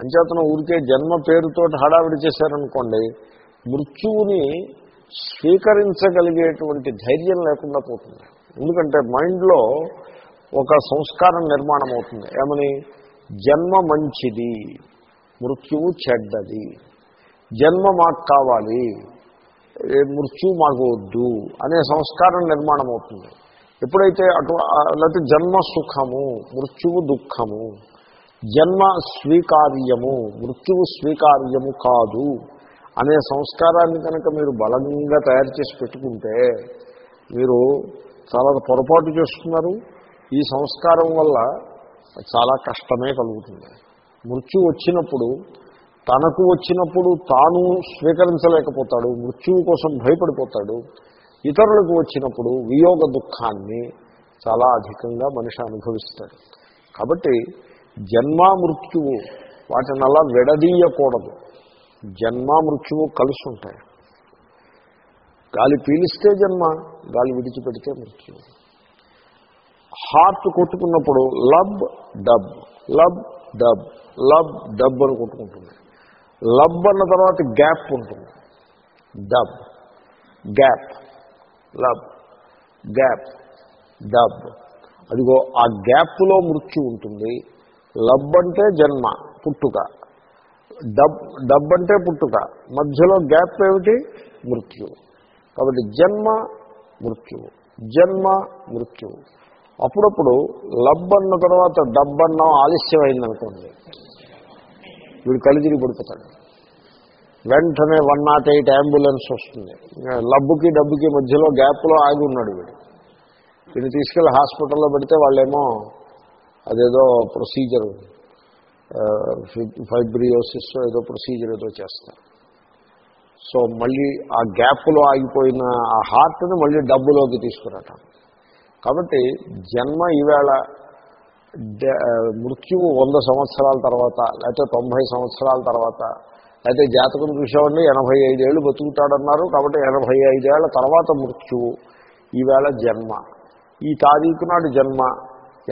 అంచేతన ఊరికే జన్మ పేరుతో హడావిడి చేశారనుకోండి మృత్యువుని స్వీకరించగలిగేటువంటి ధైర్యం లేకుండా పోతుంది. ఎందుకంటే మైండ్లో ఒక సంస్కారం నిర్మాణం అవుతుంది ఏమని? జన్మ మంచిది మృత్యువు చెడ్డది. జన్మ మాకు కావాలి ఏ మృత్యు మాకు వద్దు అనే సంస్కారం నిర్మాణం అవుతుంది ఎప్పుడైతే అటు లేకపోతే జన్మ సుఖము మృత్యువు దుఃఖము జన్మ స్వీకార్యము మృత్యువు స్వీకార్యము కాదు అనే సంస్కారాన్ని కనుక మీరు బలంగా తయారు చేసి పెట్టుకుంటే మీరు చాలా పొరపాటు చేస్తున్నారు. ఈ సంస్కారం వల్ల చాలా కష్టమే కలుగుతుంది. మృత్యు వచ్చినప్పుడు తనకు వచ్చినప్పుడు తాను స్వీకరించలేకపోతాడు మృత్యువు కోసం భయపడిపోతాడు. ఇతరులకు వచ్చినప్పుడు వియోగ దుఃఖాన్ని చాలా అధికంగా మనిషి అనుభవిస్తాడు. కాబట్టి జన్మ మృత్యువు వాటిని అలా విడదీయకూడదు. జన్మ మృత్యువు కలిసి ఉంటాయి గాలి పీలిస్తే జన్మ గాలి విడిచిపెడితే మృత్యువు. Heart కొట్టుకున్నప్పుడు lub dub. Lub dub. Lub dub అని కొట్టుకుంటుంది. లబ్ అన్న తర్వాత గ్యాప్ ఉంటుంది. Dub. Gap. Lub. Gap. Dub. అదిగో ఆ గ్యాప్లో మృత్యు ఉంటుంది. లబ్ అంటే జన్మ పుట్టుక. డబ్ డబ్ అంటే పుట్టుక. మధ్యలో గ్యాప్ ఏమిటి? మృత్యువు. కాబట్టి జన్మ మృత్యువు. జన్మ మృత్యువు. అప్పుడప్పుడు లబ్ అన్న తర్వాత డబ్ అన్నం ఆలస్యం అయిందనుకోండి వీడు కలిదిరి పడిపోతాడు వెంటనే వన్ నాట్ ఎయిట్ అంబులెన్స్ వస్తుంది. లబ్బుకి డబ్బుకి మధ్యలో గ్యాప్లో ఆగి ఉన్నాడు వీడు. వీడిని తీసుకెళ్ళి హాస్పిటల్లో పెడితే వాళ్ళేమో అదేదో ప్రొసీజర్ ఫైబ్రియోసిస్ ఏదో ప్రొసీజర్ ఏదో చేస్తారు సో మళ్ళీ ఆ గ్యాప్లో ఆగిపోయిన ఆ హార్ట్ని మళ్ళీ డబ్బులోకి తీసుకురావటం కాబట్టి జన్మ ఈవేళ మృత్యువు వంద సంవత్సరాల తర్వాత లేకపోతే తొంభై సంవత్సరాల తర్వాత అయితే జాతకం చూసేవాడిని ఎనభై ఐదేళ్ళు బతుకుతాడన్నారు కాబట్టి ఎనభై ఐదేళ్ళ తర్వాత మృత్యువు ఈవేళ జన్మ. ఈ తారీఖు నాడు జన్మ.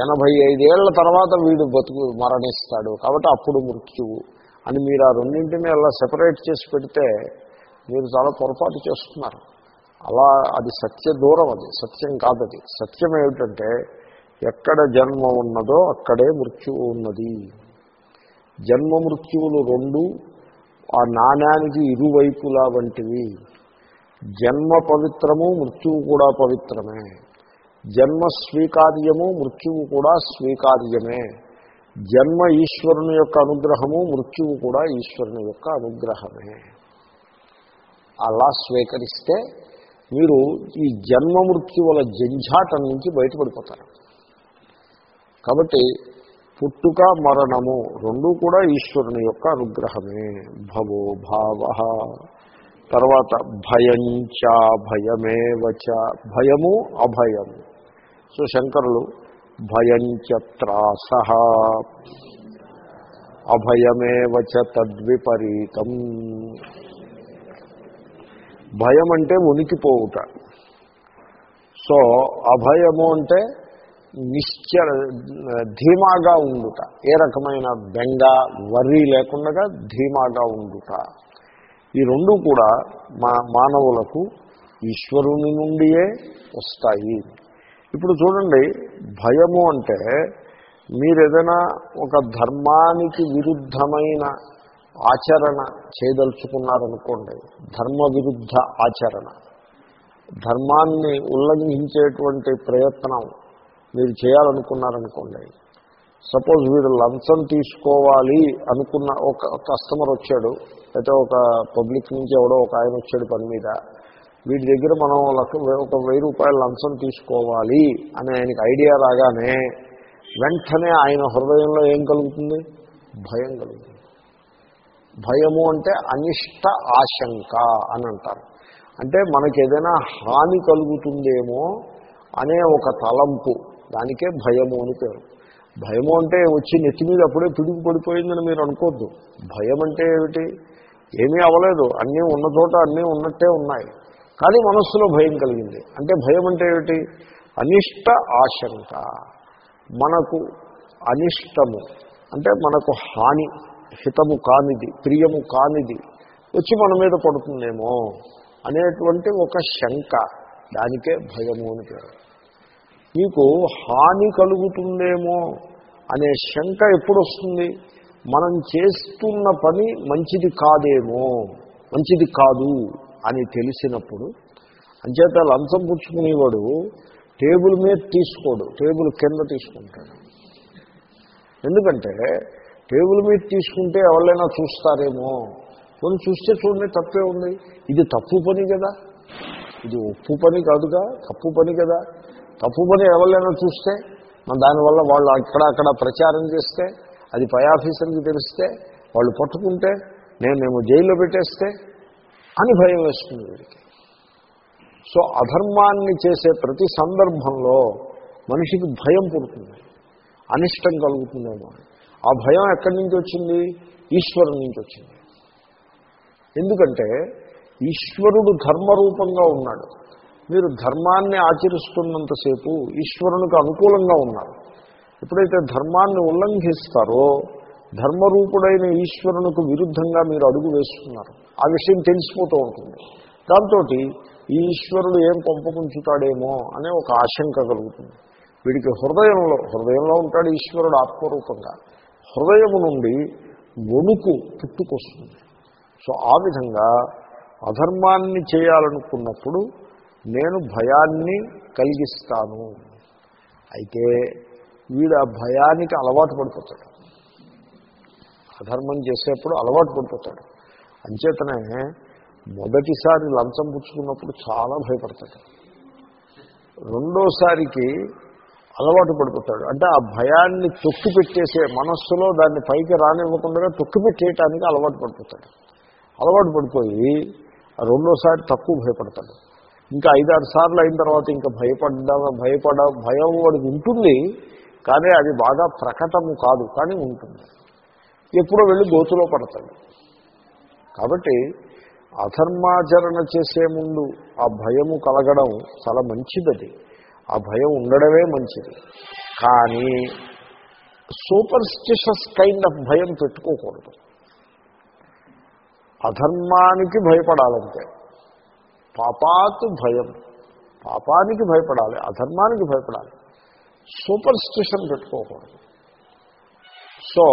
ఎనభై ఐదేళ్ళ తర్వాత వీడు బతుకు మరణిస్తాడు. కాబట్టి అప్పుడు మృత్యువు. అని మీరు ఆ రెండింటిని అలా సెపరేట్ చేసి పెడితే మీరు చాలా పొరపాటు చేస్తున్నారు. అలా అది సత్య దూరం అది. సత్యం కాదది సత్యం ఏమిటంటే ఎక్కడ జన్మ ఉన్నదో అక్కడే మృత్యువు ఉన్నది. జన్మ మృత్యువులు రెండు ఆ నాణ్యానికి ఇరువైపులా వంటివి. జన్మ పవిత్రము మృత్యువు కూడా పవిత్రమే. జన్మ స్వీకార్యము మృత్యువు కూడా స్వీకార్యమే. జన్మ ఈశ్వరుని యొక్క అనుగ్రహము మృత్యువు కూడా ఈశ్వరుని యొక్క అనుగ్రహమే. అలా స్వీకరిస్తే మీరు ఈ జన్మ మృత్యువుల జంఝాటం నుంచి బయటపడిపోతారు. కాబట్టి పుట్టుక మరణము రెండూ కూడా ఈశ్వరుని యొక్క అనుగ్రహమే. భవో భావ. తర్వాత భయంచ భయమేవచ భయము అభయము. సో శంకరులు భయంచత్రాస అభయమే వచ తద్విపరీతం. భయం అంటే ఉనికిపోవుట సో అభయము అంటే నిశ్చల ధీమాగా ఉండుట. ఏ రకమైన బెంగ వర్రీ లేకుండా ధీమాగా ఉండుట. ఈ రెండు కూడా మా మానవులకు ఈశ్వరుని నుండియే వస్తాయి. ఇప్పుడు చూడండి భయము అంటే మీరు ఏదైనా ఒక ధర్మానికి విరుద్ధమైన ఆచరణ చేయదలుచుకున్నారనుకోండి ధర్మ విరుద్ధ ఆచరణ. ధర్మాన్ని ఉల్లంఘించేటువంటి ప్రయత్నం మీరు చేయాలనుకున్నారనుకోండి సపోజ్ వీడు లంచం తీసుకోవాలి అనుకున్న ఒక కస్టమర్ వచ్చాడు అయితే ఒక పబ్లిక్ నుంచి ఎవడో ఒక ఆయన వచ్చాడు పని మీద వీటి దగ్గర మనం ఒక వెయ్యి రూపాయల లంచం తీసుకోవాలి అని ఆయనకి ఐడియా రాగానే వెంటనే ఆయన హృదయంలో ఏం కలుగుతుంది? భయం కలుగుతుంది. భయము అంటే అనిష్ట ఆశంక అని అంటారు. అంటే మనకి ఏదైనా హాని కలుగుతుందేమో అనే ఒక తలంపు దానికే భయము అని పేరు. భయము అంటే వచ్చి నెత్తి మీద అప్పుడే పిడుగు పడిపోయిందని మీరు అనుకోద్దు. భయం అంటే ఏమిటి? ఏమీ అవ్వలేదు. అన్నీ ఉన్న చోట అన్నీ ఉన్నట్టే ఉన్నాయి. కానీ మనస్సులో భయం కలిగింది. అంటే భయం అంటే ఏమిటి? అనిష్ట ఆశంక. మనకు అనిష్టము. అంటే మనకు హాని హితము కానిది ప్రియము కానిది వచ్చి మన మీద పడుతుందేమో అనేటువంటి ఒక శంక. దానికే భయము అని పేరు. మీకు హాని కలుగుతుందేమో అనే శంక ఎప్పుడు వస్తుంది మనం చేస్తున్న పని మంచిది కాదేమో. మంచిది కాదు. అని తెలిసినప్పుడు అంచేత లంచం పుచ్చుకునేవాడు టేబుల్ మీద తీసుకోడు టేబుల్ కింద తీసుకుంటాడు. ఎందుకంటే టేబుల్ మీద తీసుకుంటే ఎవరైనా చూస్తారేమో. కొన్ని చూస్తే చూడండి తప్పే ఉంది. ఇది తప్పు పని కదా. ఇది ఉప్పు పని కాదుగా తప్పు పని కదా. తప్పు పని ఎవరైనా చూస్తే మన దానివల్ల వాళ్ళు అక్కడ అక్కడ ప్రచారం చేస్తే అది పై ఆఫీసర్కి తెలిస్తే వాళ్ళు పట్టుకుంటే నేను మేము జైల్లో పెట్టేస్తే అని భయం వేస్తుంది వీడికి. సో అధర్మాన్ని చేసే ప్రతి సందర్భంలో మనిషికి భయం పుడుతుంది. అనిష్టం కలుగుతుందేమో. ఆ భయం ఎక్కడి నుంచి వచ్చింది? ఈశ్వరుడి నుంచి వచ్చింది. ఎందుకంటే ఈశ్వరుడు ధర్మరూపంగా ఉన్నాడు. మీరు ధర్మాన్ని ఆచరిస్తున్నంతసేపు ఈశ్వరునికి అనుకూలంగా ఉన్నారు. ఎప్పుడైతే ధర్మాన్ని ఉల్లంఘిస్తారో ధర్మరూపుడైన ఈశ్వరునికి విరుద్ధంగా మీరు అడుగు వేస్తున్నారు. ఆ విషయం తెలిసిపోతూ ఉంటుంది. దాంతో ఈ ఈశ్వరుడు ఏం పంపకుంచుతాడేమో అనే ఒక ఆశంక కలుగుతుంది. వీడికి హృదయంలో హృదయంలో ఉంటాడు ఈశ్వరుడు ఆత్మరూపంగా. హృదయము నుండి వణుకు పుట్టుకొస్తుంది. సో ఆ విధంగా అధర్మాన్ని చేయాలనుకున్నప్పుడు నేను భయాన్ని కలిగిస్తాను. అయితే వీడు ఆ భయానికి అలవాటు పడిపోతాడు. అధర్మం చేసేప్పుడు అలవాటు పడిపోతాడు. అంచేతనే మొదటిసారి లంచం పుచ్చుకున్నప్పుడు చాలా భయపడతాడు. రెండోసారికి అలవాటు పడిపోతాడు. అంటే ఆ భయాన్ని తొక్కి పెట్టేసే మనస్సులో దాన్ని పైకి రానివ్వకుండా తొక్కి పెట్టేయటానికి అలవాటు పడిపోతాడు. అలవాటు పడిపోయి రెండోసారి తక్కువ భయపడతాడు. ఇంకా ఐదారు సార్లు అయిన తర్వాత ఇంకా భయపడ్డ భయపడ భయం వాడికి ఉంటుంది కానీ అది బాగా ప్రకటము కాదు కానీ ఉంటుంది. ఎప్పుడో వెళ్ళి గోతులో పడతాడు. కాబట్టి అధర్మాచరణ చేసే ముందు ఆ భయము కలగడం చాలా మంచిదది. ఆ భయం ఉండడమే మంచిది. కానీ సూపర్స్టిషస్ కైండ్ ఆఫ్ భయం పెట్టుకోకూడదు. అధర్మానికి భయపడాలంటే పాపాత్ భయం. పాపానికి భయపడాలి అధర్మానికి భయపడాలి. సూపర్ స్టిషన్ పెట్టుకోకూడదు. సో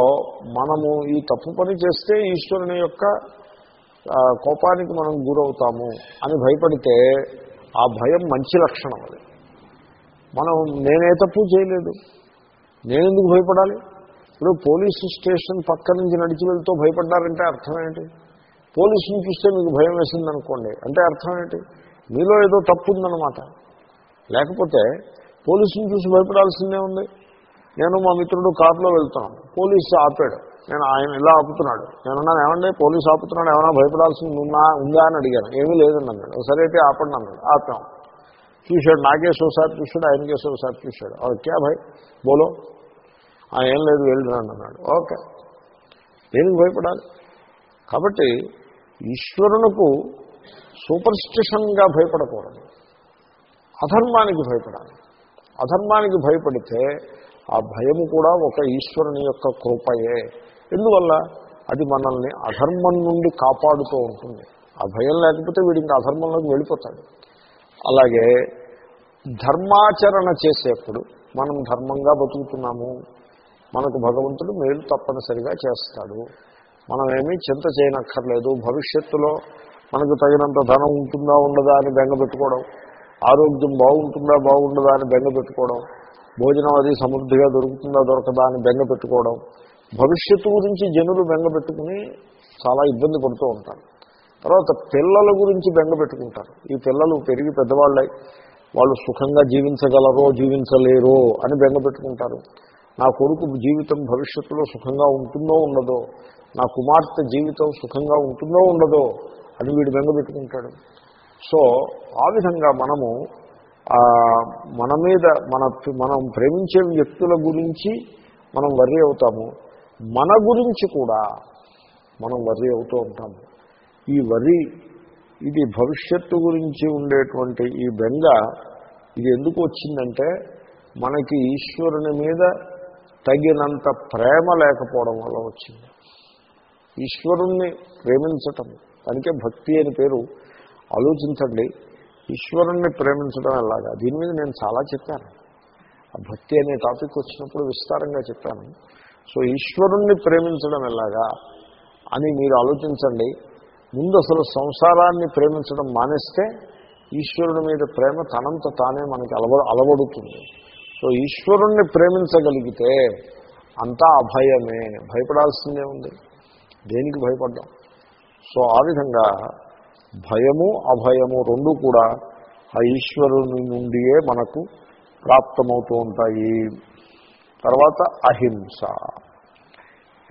మనము ఈ తప్పు పని చేస్తే ఈశ్వరుని యొక్క కోపానికి మనం గురవుతాము అని భయపడితే ఆ భయం మంచి లక్షణం అది. మనం నేనే తప్పు చేయలేదు. నేనెందుకు భయపడాలి? ఇప్పుడు పోలీసు స్టేషన్ పక్క నుంచి నడిచి వెళ్తూ భయపడ్డారంటే అర్థం ఏంటి? పోలీసుని చూస్తే మీకు భయం వేసిందనుకోండి అంటే అర్థం ఏంటి? మీలో ఏదో తప్పు ఉందన్నమాట. లేకపోతే పోలీసుని చూసి భయపడాల్సిందే ఉంది. నేను మా మిత్రుడు కారులో వెళ్తున్నాను పోలీసు ఆపాడు. నేను ఆయన ఇలా ఆపుతున్నాడు. నేనన్నా ఏమండి పోలీసు ఆపుతున్నాడు ఏమైనా భయపడాల్సింది ఉన్నా ఉందా? అని అడిగాను. ఏమీ లేదండి అన్నాడు. సరే అయితే ఆపండి అన్నాడు. ఆపాం. చూశాడు నాకేసి ఒకసారి చూశాడు ఆయనకేసి ఒకసారి చూశాడు. ఓకే భాయ్ బోలో. ఏం లేదు వెళ్ళినాడు అన్నాడు. ఓకే. దేనికి భయపడాలి? కాబట్టి ఈశ్వరునకు సూపర్స్టిషన్గా భయపడకూడదు. అధర్మానికి భయపడాలి. అధర్మానికి భయపడితే ఆ భయము కూడా ఒక ఈశ్వరుని యొక్క కృపయే. ఎందువల్ల? అది మనల్ని అధర్మం నుండి కాపాడుతూ ఉంటుంది. ఆ భయం లేకపోతే వీడి ఇంకా అధర్మంలోకి వెళ్ళిపోతాడు. అలాగే ధర్మాచరణ చేసేప్పుడు మనం ధర్మంగా బతుకుతున్నాము. మనకు భగవంతుడు మేలు తప్పనిసరిగా చేస్తాడు. మనమేమీ చింత చేయనక్కర్లేదు. భవిష్యత్తులో మనకు తగినంత ధనం ఉంటుందా ఉండదా అని బెంగపెట్టుకోవడం ఆరోగ్యం బాగుంటుందా బాగుండదా అని బెంగపెట్టుకోవడం భోజనం అది సమృద్ధిగా దొరుకుతుందా దొరకదా అని బెంగ పెట్టుకోవడం. భవిష్యత్తు గురించి జనులు బెంగ పెట్టుకుని చాలా ఇబ్బంది పడుతూ ఉంటారు. తర్వాత పిల్లల గురించి బెంగ పెట్టుకుంటారు. ఈ పిల్లలు పెరిగి పెద్దవాళ్ళై వాళ్ళు సుఖంగా జీవించగలరో జీవించలేరో అని బెంగ పెట్టుకుంటారు. నా కొడుకు జీవితం భవిష్యత్తులో సుఖంగా ఉంటుందో ఉండదో నా కుమార్తె జీవితం సుఖంగా ఉంటుందో ఉండదో అని వీడు బెంగ పెట్టుకుంటాడు. సో ఆ విధంగా మనము మన మీద మన మనం ప్రేమించే వ్యక్తుల గురించి మనం వర్రీ అవుతాము. మన గురించి కూడా మనం వర్రీ అవుతూ ఉంటాము. ఈ వరి ఇది భవిష్యత్తు గురించి ఉండేటువంటి ఈ బెంగ ఇది ఎందుకు వచ్చిందంటే మనకి ఈశ్వరుని మీద తగినంత ప్రేమ లేకపోవడం వల్ల వచ్చింది. ఈశ్వరుణ్ణి ప్రేమించటం దానికే భక్తి అని పేరు. ఆలోచించండి ఈశ్వరుణ్ణి ప్రేమించడం ఎలాగా? దీని మీద నేను చాలా చెప్పాను. ఆ భక్తి అనే టాపిక్ వచ్చినప్పుడు విస్తారంగా చెప్పాను. సో ఈశ్వరుణ్ణి ప్రేమించడం ఎలాగా అని మీరు ఆలోచించండి. ముందు అసలు సంసారాన్ని ప్రేమించడం మానేస్తే ఈశ్వరుడి మీద ప్రేమ తనంత తానే మనకి అలవ అలవడుతుంది. సో ఈశ్వరుణ్ణి ప్రేమించగలిగితే అంతా అభయమే. భయపడాల్సిందే ఉంది. దేనికి భయపడ్డాం? సో ఆ విధంగా భయము అభయము రెండు కూడా ఆ ఈశ్వరుని నుండియే మనకు ప్రాప్తమవుతూ ఉంటాయి. తర్వాత అహింస.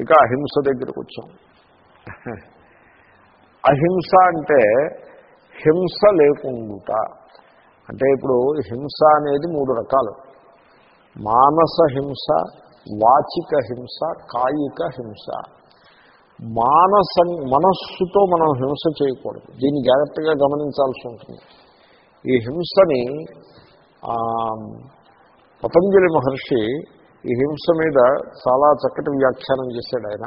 ఇక అహింస దగ్గరకు వచ్చాం. అహింస అంటే హింస లేకుండా అంటే ఇప్పుడు హింస అనేది మూడు రకాలు. మానస హింస వాచిక హింస కాయిక హింస. మానస మనస్సుతో మనం హింస చేయకూడదు. దీన్ని జాగ్రత్తగా గమనించాల్సి ఉంటుంది. ఈ హింసని పతంజలి మహర్షి ఈ హింస మీద చాలా చక్కటి వ్యాఖ్యానం చేశాడు ఆయన.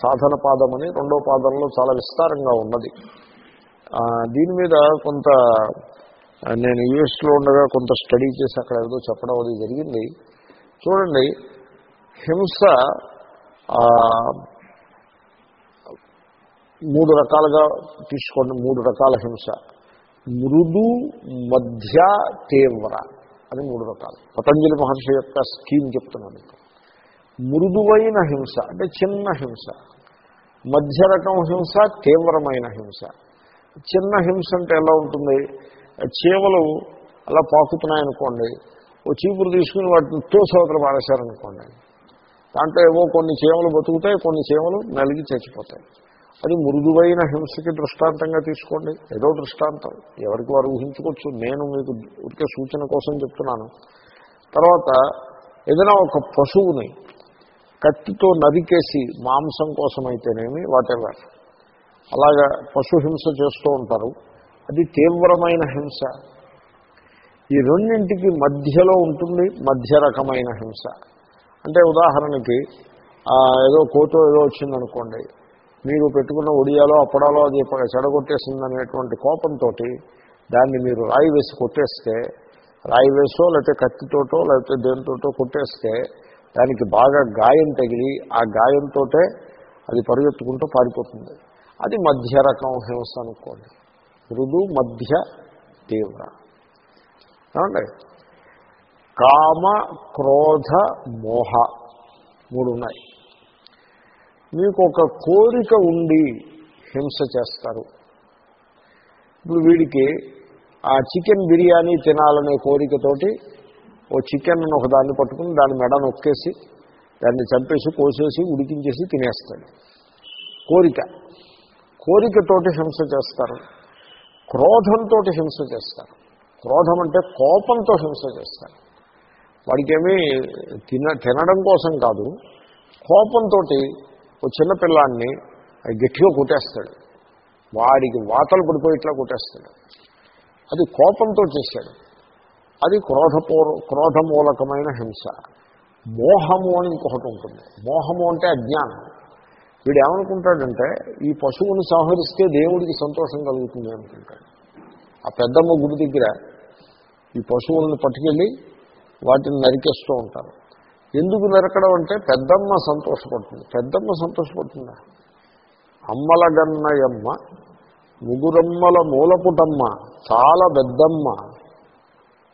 సాధన పాదం అని రెండో పాదంలో చాలా విస్తారంగా ఉన్నది. దీని మీద కొంత నేను యూఎస్లో ఉండగా కొంత స్టడీ చేసి అక్కడ ఏదో చెప్పడం అది జరిగింది. చూడండి హింస మూడు రకాలుగా తీసుకోండి మూడు రకాల హింస. మృదు మధ్య తీవ్ర. అని మూడు రకాలు. పతంజలి మహర్షి యొక్క స్కీమ్ చెప్తున్నాను మృదువైన హింస అంటే చిన్న హింస. మధ్య రకం హింస తీవ్రమైన హింస. చిన్న హింస అంటే ఎలా ఉంటుంది? చీమలు అలా పాకుతున్నాయనుకోండి ఓ చీపురు తీసుకుని వాటిని తోసవతలు పారేశారనుకోండి. దాంట్లో ఏవో కొన్ని చీమలు బతుకుతాయి కొన్ని చీమలు నలిగి చచ్చిపోతాయి. అది మృదువైన హింసకి దృష్టాంతంగా తీసుకోండి. ఏదో దృష్టాంతం. ఎవరికి వారు ఊహించుకోవచ్చు నేను మీకు ఉడికే సూచన కోసం చెప్తున్నాను. తర్వాత ఏదైనా ఒక పశువుని కత్తితో నరికేసి మాంసం కోసం అయితేనేమి వాటెవర్ అలాగా పశు హింస చేస్తూ ఉంటారు. అది తీవ్రమైన హింస. ఈ రెండింటికి మధ్యలో ఉంటుంది మధ్య రకమైన హింస. అంటే ఉదాహరణకి ఏదో కోతో ఏదో వచ్చిందనుకోండి మీరు పెట్టుకున్న ఒడియాలో అప్పడాలో అది చెడగొట్టేసింది అనేటువంటి కోపంతో దాన్ని మీరు రాయి వేసి కొట్టేస్తే రాయి వేసో లేకపోతే కత్తితోటో లేకపోతే దేనితోటో కొట్టేస్తే దానికి బాగా గాయం తగిలి ఆ గాయంతో అది పరిగెత్తుకుంటూ పారిపోతుంది. అది మధ్య రకం హింస అనుకోండి. మృదు మధ్య తీవ్ర. ఏమండి? కామ క్రోధ మోహ మూడు ఉన్నాయి మీకు ఒక కోరిక ఉండి హింస చేస్తారు. ఇప్పుడు వీడికి ఆ చికెన్ బిర్యానీ తినాలనే కోరికతోటి ఓ చికెన్ ఒక దాన్ని పట్టుకుని దాని మెడ నొక్కేసి దాన్ని చంపేసి కోసేసి ఉడికించేసి తినేస్తాడు. కోరిక. కోరికతోటి హింస చేస్తారు. క్రోధంతో హింస చేస్తారు. క్రోధం అంటే కోపంతో హింస చేస్తారు. వాడికేమీ తిన తినడం కోసం కాదు. కోపంతో ఓ చిన్నపిల్లాన్ని గట్టిగా కొట్టేస్తాడు. వాడికి వాతలు పడిపోయి ఇట్లా కొట్టేస్తాడు. అది కోపంతో చేశాడు. అది క్రోధపూర్ క్రోధమూలకమైన హింస. మోహము అని ఇంకొకటి ఉంటుంది. మోహము అంటే అజ్ఞానం. వీడు ఏమనుకుంటాడంటే ఈ పశువుని సంహరిస్తే దేవుడికి సంతోషం కలుగుతుంది అనుకుంటాడు. ఆ పెద్దమ్మ గుడి దగ్గర ఈ పశువులను పట్టుకెళ్ళి వాటిని నరికేస్తూ ఉంటారు. ఎందుకు నరకడం అంటే పెద్దమ్మ సంతోషపడుతుంది. పెద్దమ్మ సంతోషపడుతుందా? అమ్మల గన్నయమ్మ ముగురమ్మల మూలపుటమ్మ చాలా పెద్దమ్మ.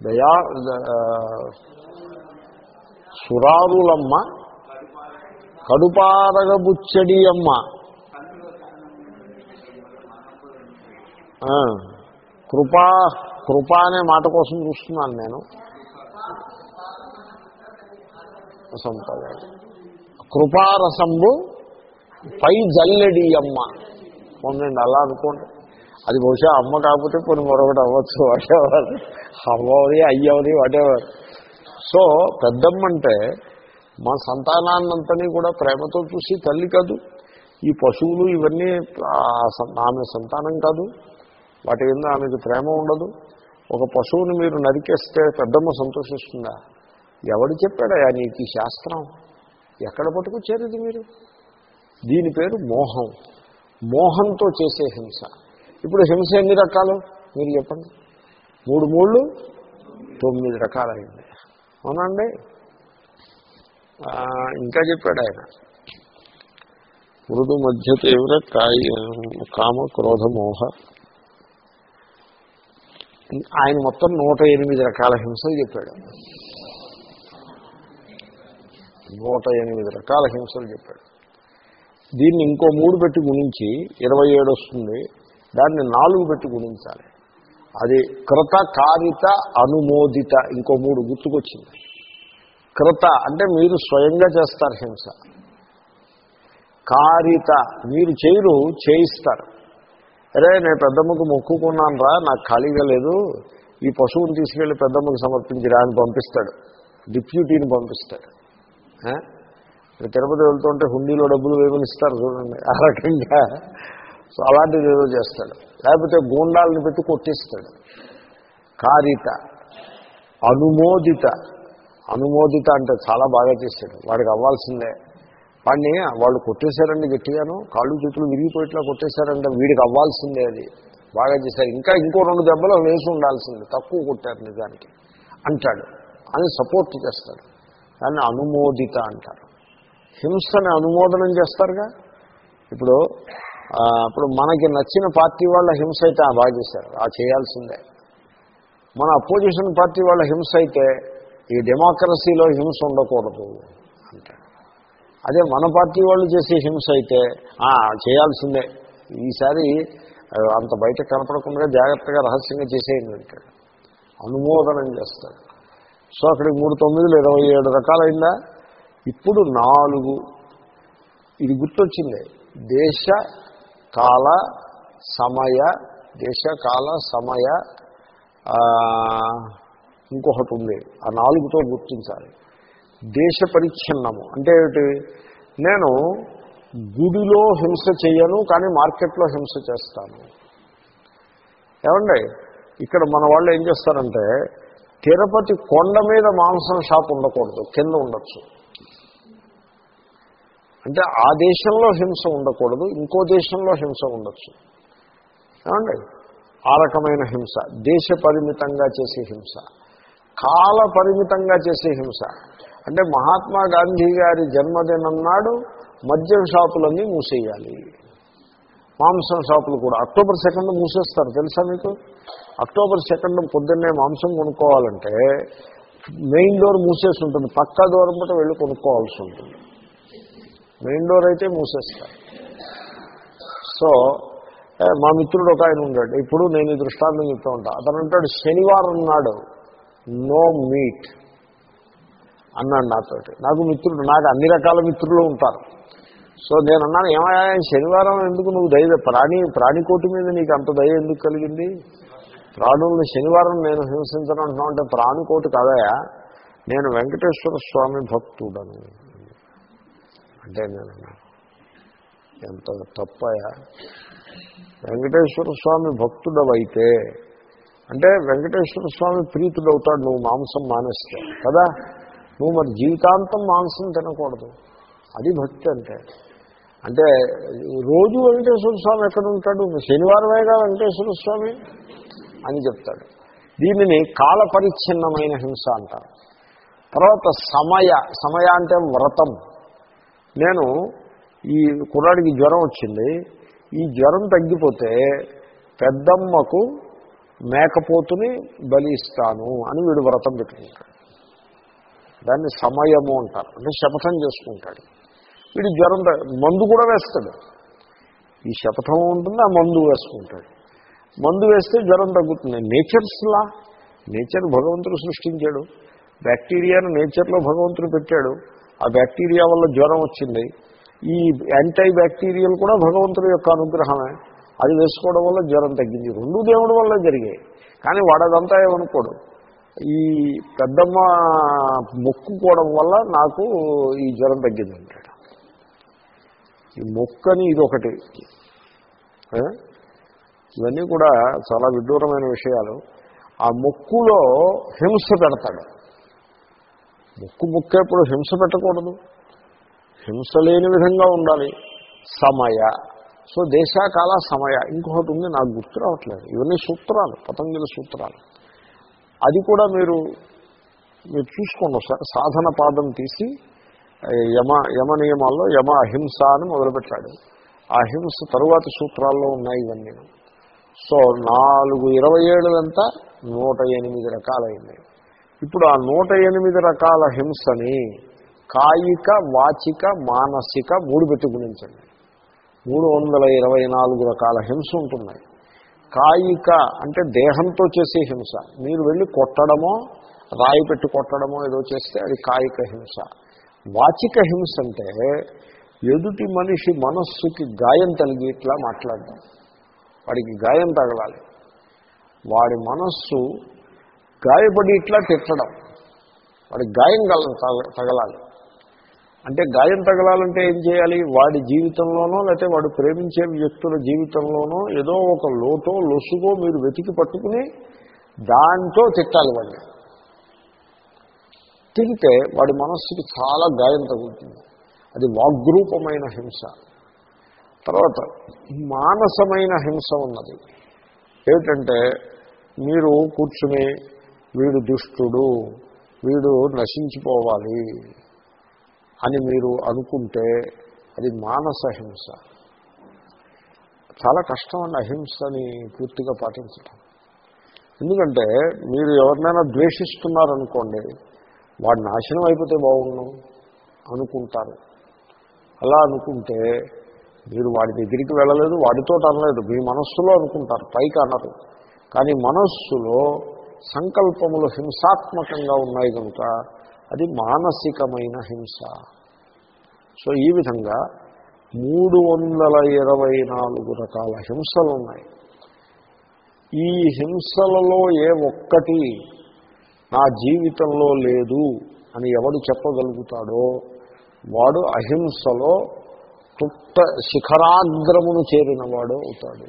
దయా సురారులమ్మ కడుపారగబుచ్చడి అమ్మ కృపా కృప అనే మాట కోసం చూస్తున్నాను నేను. సంపద కృపారసంబు పై జల్లెడి అమ్మ. పొందండి అలా అనుకోండి. అది బహుశా అమ్మ కాకపోతే కొన్ని మరొకటి అవ్వచ్చు వాటెవర్ అవ్వది అయ్యవది వాటెవర్ సో పెద్దమ్మ అంటే మా సంతానాన్నంతని కూడా ప్రేమతో చూసి తల్లి కాదు. ఈ పశువులు ఇవన్నీ ఆమె సంతానం కాదు. వాటి మీద ఆమెకు ప్రేమ ఉండదు. ఒక పశువుని మీరు నరికేస్తే పెద్దమ్మ సంతోషిస్తుందా? ఎవడు చెప్పాడయా నీకు ఈ శాస్త్రం ఎక్కడ పట్టుకొచ్చారు ఇది మీరు? దీని పేరు మోహం. మోహంతో చేసే హింస. ఇప్పుడు హింస ఎన్ని రకాలు? మీరు చెప్పండి. మూడు మూళ్ళు? తొమ్మిది రకాలైంది. అవునండి? ఇంకా చెప్పాడు ఆయన. మృదు మధ్య తీవ్ర కాయ కామ క్రోధ మోహ. ఆయన మొత్తం నూట ఎనిమిది రకాల హింసలు చెప్పాడు. నూట ఎనిమిది రకాల హింసలు చెప్పాడు. దీన్ని ఇంకో మూడు పెట్టి గుణించి ఇరవై ఏడు వస్తుంది. దాన్ని నాలుగు పెట్టి గుణించాలి. అది కృత కారిత అనుమోదిత ఇంకో మూడు గుర్తుకొచ్చింది. కృత అంటే మీరు స్వయంగా చేస్తారు హింస. కారిత మీరు చేయరు చేయిస్తారు. అరే నేను పెద్దమ్మకు మొక్కుకున్నాను రా నాకు ఖాళీగా లేదు. ఈ పశువుని తీసుకెళ్ళి పెద్దమ్మకు సమర్పించిరా అని పంపిస్తాడు. డిప్యూటీని పంపిస్తాడు. ఇప్పుడు తిరుపతి వెళ్తుంటే హుండీలో డబ్బులు వేమని ఇస్తారు చూడండి. ఆ రకంగా. సో అలాంటిది ఏదో చేస్తాడు. లేకపోతే గూండాలను పెట్టి కొట్టిస్తాడు. కారిత. అనుమోదిత. అనుమోదిత అంటే చాలా బాగా చేశాడు వాడికి అవ్వాల్సిందే. వాడిని వాళ్ళు కొట్టేశారండి గట్టిగాను. కాళ్ళు చేతులు విరిగిపోయిట్లా కొట్టేశారంటే వీడికి అవ్వాల్సిందే అది. బాగా చేశారు. ఇంకా ఇంకో రెండు దెబ్బలు వేసి ఉండాల్సిందే. తక్కువ కొట్టారు నిజానికి. అంటాడు. అని సపోర్ట్ చేస్తాడు. దాన్ని అనుమోదిత అంటారు. హింసని అనుమోదనం చేస్తారుగా? ఇప్పుడు ఇప్పుడు మనకి నచ్చిన పార్టీ వాళ్ళ హింస అయితే ఆ బాగా చేశారు. ఆ చేయాల్సిందే. మన అపోజిషన్ పార్టీ వాళ్ళ హింస అయితే ఈ డెమోక్రసీలో హింస ఉండకూడదు అంటాడు అదే మన పార్టీ వాళ్ళు చేసే హింస అయితే చేయాల్సిందే. ఈసారి అంత బయట కనపడకుండా జాగ్రత్తగా రహస్యంగా చేసేయండి అంటాడు అనుమోదనం చేస్తాడు సో అక్కడికి మూడు తొమ్మిదిలు ఇరవై ఏడు రకాలైందా? ఇప్పుడు నాలుగు. ఇది గుర్తొచ్చింది. దేశ కాల సమయ. దేశ కాల సమయ. ఇంకొకటి ఉంది. ఆ నాలుగుతో గుర్తించాలి. దేశ పరిచ్ఛిన్నము. అంటే ఏమిటి? నేను గుడిలో హింస చేయను కానీ మార్కెట్లో హింస చేస్తాను. ఏమండి? ఇక్కడ మన వాళ్ళు ఏం చేస్తారంటే తిరుపతి కొండ మీద మాంసం షాప్ ఉండకూడదు కింద ఉండొచ్చు. అంటే ఆ దేశంలో హింస ఉండకూడదు ఇంకో దేశంలో హింస ఉండొచ్చు. ఏమండి? ఆ రకమైన హింస. దేశ పరిమితంగా చేసే హింస. కాల పరిమితంగా చేసే హింస. అంటే మహాత్మా గాంధీ గారి జన్మదినం నాడు మద్యం షాపులన్నీ మూసేయాలి. మాంసం షాపులు కూడా. అక్టోబర్ సెకండ్ మూసేస్తారు. తెలుసా మీకు? అక్టోబర్ సెకండ్ పొద్దున్నే మాంసం కొనుక్కోవాలంటే మెయిన్ డోర్ మూసేసి ఉంటుంది. పక్కా దూరం బట్టి వెళ్ళి కొనుక్కోవాల్సి ఉంటుంది. మెయిన్ డోర్ అయితే మూసేస్తారు. సో మా మిత్రుడు ఒక ఆయన ఉన్నాడు. ఇప్పుడు నేను ఈ దృష్టాంతం చెప్తూ ఉంటా. అతను అంటాడు శనివారం నాడు నో మీట్ అన్నాడు నాతోటి. నాకు మిత్రుడు నాకు అన్ని రకాల మిత్రులు ఉంటారు. సో నేను అన్నాను ఏమయ్యా శనివారం ఎందుకు నువ్వు దయ ప్రాణి ప్రాణికోటి మీద నీకు అంత దయ ఎందుకు కలిగింది? ప్రాణుల్ని శనివారం నేను హింసించను అంటున్నావు అంటే ప్రాణికోటి కాదయా నేను వెంకటేశ్వర స్వామి భక్తుడను. అంటే నేను ఎంత తప్పయా వెంకటేశ్వర స్వామి భక్తుడవైతే అంటే వెంకటేశ్వర స్వామి ప్రీతుడవుతాడు నువ్వు మాంసం మానేస్తావు కదా? నువ్వు మరి జీవితాంతం మాంసం తినకూడదు అది భక్తి అంటే. అంటే రోజు వెంకటేశ్వర స్వామి ఎక్కడ ఉంటాడు శనివారమేగా వెంకటేశ్వర స్వామి అని చెప్తాడు. దీనిని కాల పరిచ్ఛిన్నమైన హింస అంటారు. తర్వాత సమయ సమయ అంటే వ్రతం. నేను ఈ కుర్రాడికి జ్వరం వచ్చింది. ఈ జ్వరం తగ్గిపోతే పెద్దమ్మకు మేకపోతుని బలి ఇస్తాను అని వీడు వ్రతం పెట్టుకుంటాడు దాన్ని సమయము అంటారు. అంటే శపథం చేసుకుంటాడు. వీడు జ్వరం మందు కూడా వేస్తాడు. ఈ శపథం ఉంటుంది ఆ మందు వేసుకుంటాడు. మందు వేస్తే జ్వరం తగ్గుతుంది. నేచర్స్లా నేచర్ భగవంతుడు సృష్టించాడు. బ్యాక్టీరియాను నేచర్లో భగవంతుడు పెట్టాడు. ఆ బ్యాక్టీరియా వల్ల జ్వరం వచ్చింది. ఈ యాంటై బ్యాక్టీరియల్ కూడా భగవంతుడి యొక్క అనుగ్రహమే. అది వేసుకోవడం వల్ల జ్వరం తగ్గింది. రెండు దేవుడి వల్ల జరిగాయి. కానీ వాడదంతా ఏమనుకోడు. ఈ పెద్దమ్మ మొక్కుకోవడం వల్ల నాకు ఈ జ్వరం తగ్గింది అంటాడు ఈ మొక్కని ఇది ఒకటి ఇవన్నీ కూడా చాలా విడ్డూరమైన విషయాలు. ఆ మొక్కులో హింస పెడతాడు. మొక్కు మొక్కేప్పుడు హింస పెట్టకూడదు. హింస లేని విధంగా ఉండాలి. సమయ. సో దేశాకాల సమయ. ఇంకొకటి ఉంది నాకు గుర్తు రావట్లేదు. ఇవన్నీ సూత్రాలు పతంజలి సూత్రాలు. అది కూడా మీరు మీరు చూసుకోండి ఒకసారి. సాధన పాదం తీసి యమ యమ నియమాల్లో యమ అహింస అని మొదలుపెట్టాడు. ఆ అహింస తరువాతి సూత్రాల్లో ఉన్నాయి ఇవన్నీ. సో నాలుగు ఇరవై ఏళ్ళదంతా నూట ఎనిమిది రకాలైంది ఇప్పుడు ఆ నూట ఎనిమిది రకాల హింసని కాయిక వాచిక మానసిక మూడు పెట్టుకునించండి మూడు వందల ఇరవై నాలుగు రకాల హింస ఉంటున్నాయి. కాయిక అంటే దేహంతో చేసే హింస. మీరు వెళ్ళి కొట్టడమో రాయి పెట్టి కొట్టడమో ఏదో చేస్తే అది కాయిక హింస. వాచిక హింస అంటే ఎదుటి మనిషి మనస్సుకి గాయం తలిగి ఇట్లా మాట్లాడడం. వాడికి గాయం తగలాలి. వాడి మనస్సు గాయపడి ఇట్లా తిట్టడం. వాడికి గాయం కల తగ- తగలాలి. అంటే గాయం తగలాలంటే ఏం చేయాలి? వాడి జీవితంలోనో లేకపోతే వాడు ప్రేమించే వ్యక్తుల జీవితంలోనో ఏదో ఒక లోటో లొసుగో మీరు వెతికి పట్టుకుని దాంతో తిట్టాలి వాడిని. తిరిగితే వాడి మనస్సుకి చాలా గాయం తగులుతుంది. అది వాగ్రూపమైన హింస. తర్వాత మానసమైన హింస ఉన్నది. ఏమిటంటే మీరు కూర్చుని వీడు దుష్టుడు వీడు నశించిపోవాలి అని మీరు అనుకుంటే అది మానస హింస. చాలా కష్టం అండి అహింసని పూర్తిగా పాటించడం ఎందుకంటే మీరు ఎవరినైనా ద్వేషిస్తున్నారనుకోండి వాడు నాశనం అయిపోతే బాగుండు అనుకుంటారు. అలా అనుకుంటే మీరు వాడి దగ్గరికి వెళ్ళలేదు వాడితో అనలేదు మీ మనస్సులో అనుకుంటారు పైకి అనరు. కానీ మనస్సులో సంకల్పములు హింసాత్మకంగా ఉన్నాయి కనుక అది మానసికమైన హింస. సో ఈ విధంగా మూడు వందల ఇరవై నాలుగు రకాల హింసలు ఉన్నాయి. ఈ హింసలలో ఏ ఒక్కటి నా జీవితంలో లేదు అని ఎవడు చెప్పగలుగుతాడో వాడు అహింసలో తుట్ట శిఖరాగ్రమును చేరినవాడు అవుతాడు.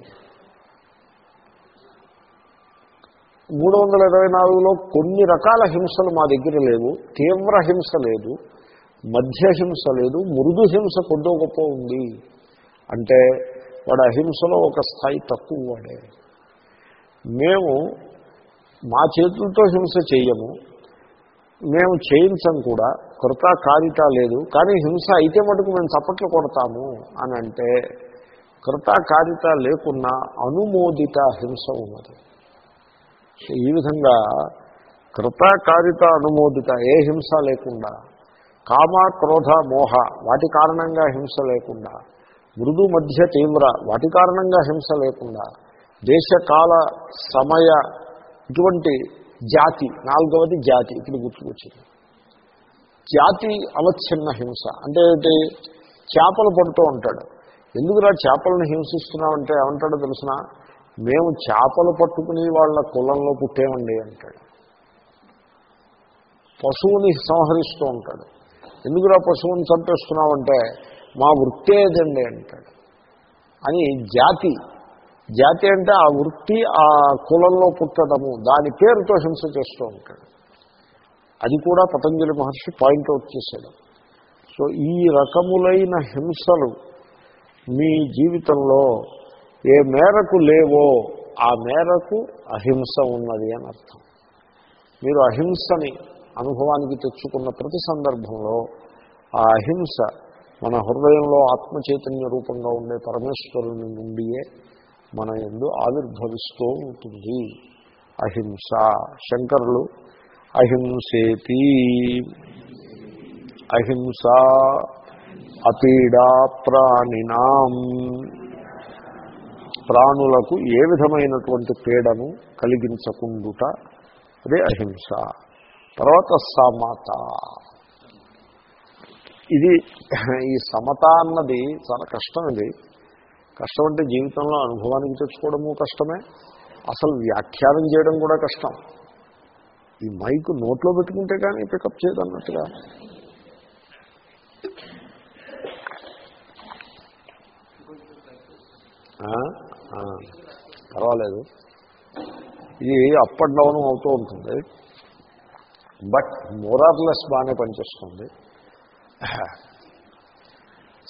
మూడు వందల ఇరవై నాలుగులో కొన్ని రకాల హింసలు మా దగ్గర లేవు. తీవ్ర హింస లేదు మధ్య హింస లేదు మృదు హింస కొద్దో గొప్ప ఉంది. అంటే వాడు అహింసలో ఒక స్థాయి తక్కువ వాడే. మేము మా చేతులతో హింస చేయము మేము చేయించం కూడా. కృత కారిత లేదు. కానీ హింస అయితే మటుకు మేము చప్పట్లు కొడతాము అని అంటే కృత కారిత లేకున్నా అనుమోదిత హింస ఉన్నది. ఈ విధంగా కృతకారిత అనుమోదిత ఏ హింస లేకుండా కామ క్రోధ మోహ వాటి కారణంగా హింస లేకుండా మృదు మధ్య తీవ్ర వాటి కారణంగా హింస లేకుండా దేశకాల సమయ ఇటువంటి జాతి నాలుగవది జాతి ఇప్పుడు గుర్తుకొచ్చింది. జాతి అవచ్ఛిన్న హింస. అంటే ఏంటి? చేపలు పడుతూ ఉంటాడు. ఎందుకురా చేపలను హింసిస్తున్నామంటే ఏమంటాడో తెలిసిన? మేము చేపలు పట్టుకుని వాళ్ళ కులంలో పుట్టేమండి అంటాడు. పశువుని సంహరిస్తూ ఉంటాడు. ఎందుకురా పశువుని చంపేస్తున్నామంటే మా వృత్తి ఏదండి అంటాడు. అని జాతి జాతి అంటే ఆ వృత్తి ఆ కులంలో పుట్టడము. దాని పేరుతో హింస చేస్తూ ఉంటాడు. అది కూడా పతంజలి మహర్షి పాయింట్అవుట్ చేశాడు. సో ఈ రకములైన హింసలు మీ జీవితంలో ఏ మేరకు లేవో ఆ మేరకు అహింస ఉన్నది అని అర్థం. మీరు అహింసని అనుభవానికి తెచ్చుకున్న ప్రతి సందర్భంలో ఆ అహింస మన హృదయంలో ఆత్మచైతన్య రూపంగా ఉండే పరమేశ్వరుని నుండియే మన ఎందు ఆవిర్భవిస్తూ ఉంటుంది. అహింస శంకరులు అహింసేతి. అహింస అపీడా ప్రాణినాం. ప్రాణులకు ఏ విధమైనటువంటి పీడను కలిగించకుండుట అదే అహింస. తర్వాత సమత. ఇది ఈ సమత అన్నది చాలా కష్టం ఇది. కష్టం అంటే జీవితంలో అనుభవానికి తెచ్చుకోవడము కష్టమే. అసలు వ్యాఖ్యానం చేయడం కూడా కష్టం. ఈ మైక్ నోట్లో పెట్టుకుంటే కానీ పికప్ చేయదన్నట్టుగా పర్వాలేదు. ఇది అప్ అండ్ డౌన్ అవుతూ ఉంటుంది. బట్ మోరార్లెస్ బాగానే పనిచేస్తుంది.